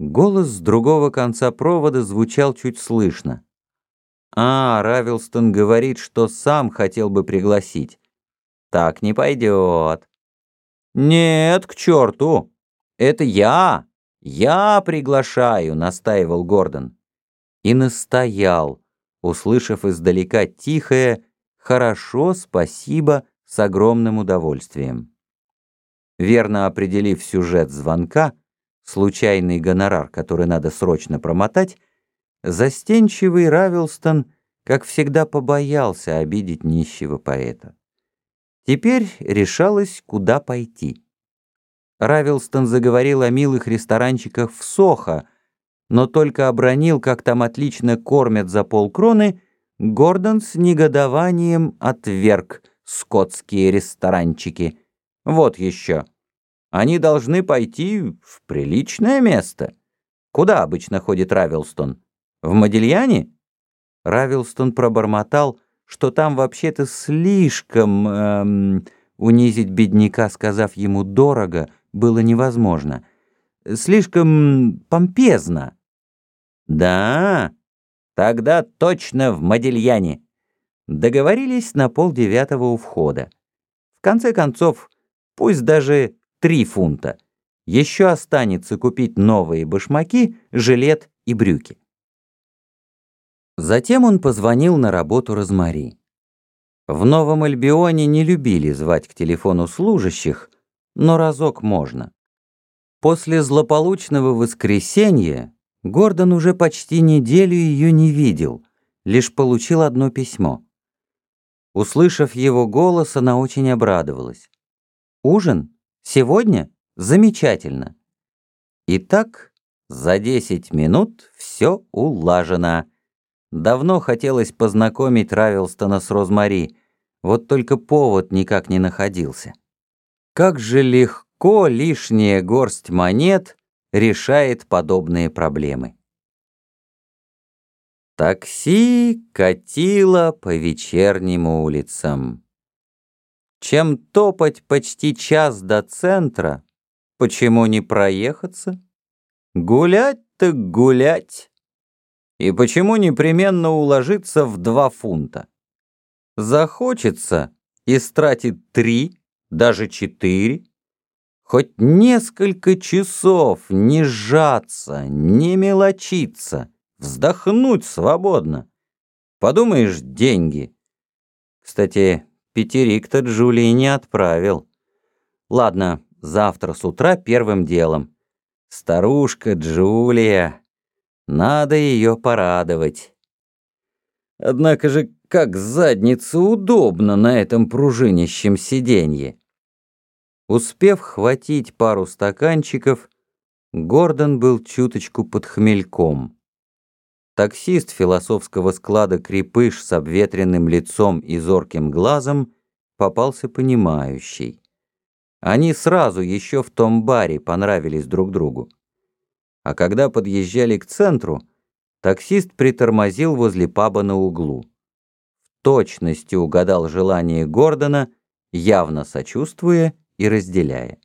Голос с другого конца провода звучал чуть слышно. «А, Равилстон говорит, что сам хотел бы пригласить. Так не пойдет». «Нет, к черту! Это я! Я приглашаю!» — настаивал Гордон. И настоял, услышав издалека тихое «Хорошо, спасибо» с огромным удовольствием. Верно определив сюжет звонка, случайный гонорар, который надо срочно промотать, застенчивый Равилстон, как всегда, побоялся обидеть нищего поэта. Теперь решалось, куда пойти. Равилстон заговорил о милых ресторанчиках в Сохо, но только обронил, как там отлично кормят за полкроны, Гордон с негодованием отверг скотские ресторанчики. Вот еще. Они должны пойти в приличное место. Куда обычно ходит Равилстон? В Модильяне? Равилстон пробормотал, что там вообще-то слишком... Эм, унизить бедняка, сказав ему «дорого», было невозможно. Слишком помпезно. Да, тогда точно в Модильяне. Договорились на полдевятого у входа. В конце концов, пусть даже три фунта. Еще останется купить новые башмаки, жилет и брюки. Затем он позвонил на работу Розмари. В Новом Альбионе не любили звать к телефону служащих, но разок можно. После злополучного воскресенья Гордон уже почти неделю ее не видел, лишь получил одно письмо. Услышав его голос, она очень обрадовалась. «Ужин? Сегодня? Замечательно!» Итак, за десять минут все улажено. Давно хотелось познакомить Равилстона с Розмари, вот только повод никак не находился. Как же легко лишняя горсть монет решает подобные проблемы. Такси катило по вечерним улицам. Чем топать почти час до центра, почему не проехаться? Гулять так гулять. И почему непременно уложиться в два фунта? Захочется и стратит три, даже четыре. Хоть несколько часов не сжаться, не мелочиться, вздохнуть свободно. Подумаешь, деньги. Кстати, пятерик-то Джулии не отправил. Ладно, завтра с утра первым делом. Старушка Джулия... Надо ее порадовать. Однако же, как задница удобно на этом пружинищем сиденье. Успев хватить пару стаканчиков, Гордон был чуточку под хмельком. Таксист философского склада крепыш с обветренным лицом и зорким глазом попался понимающий. Они сразу еще в том баре понравились друг другу а когда подъезжали к центру, таксист притормозил возле паба на углу. В точности угадал желание Гордона, явно сочувствуя и разделяя.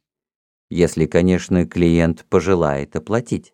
Если, конечно, клиент пожелает оплатить.